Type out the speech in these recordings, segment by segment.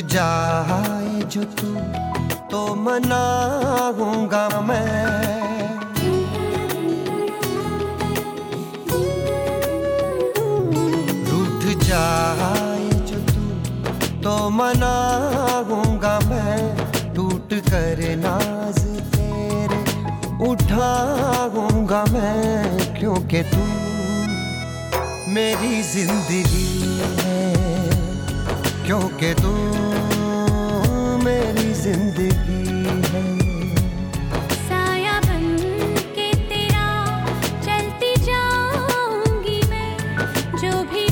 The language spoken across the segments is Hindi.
जाए जो तू तो मनाऊँगा मैं। रूठ जाए जो तू तो मनाऊँगा मैं। टूट कर नाज तेरे, उठाऊँगा मैं। क्योंकि तू मेरी ज़िंदगी है? क्योंकि तू ज़िंदगी है। मैं। जो भी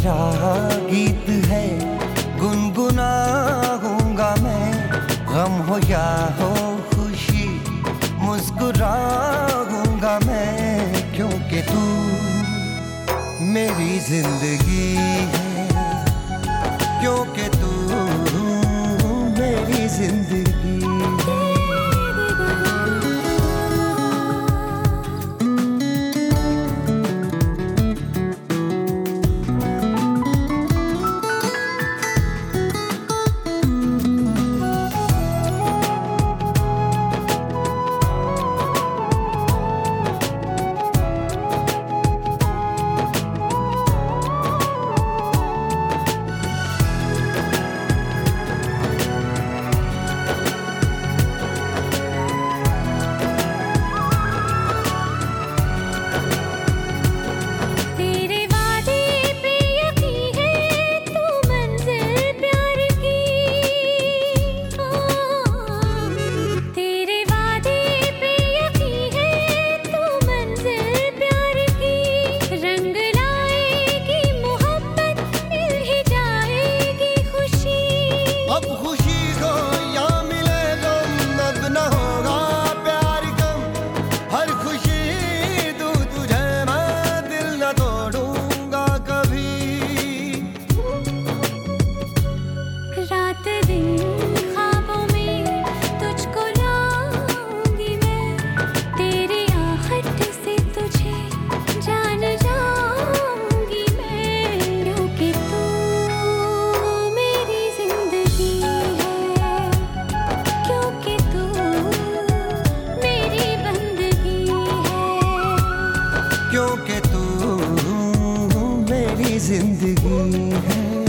मेरा गीत है, गुनगुनाऊँगा मैं। गम हो या हो खुशी, मुस्कुराऊँगा मैं। क्योंकि तू मेरी ज़िंदगी है। क्योंकि तू मेरी ज़िंदगी ज़िंदगी है।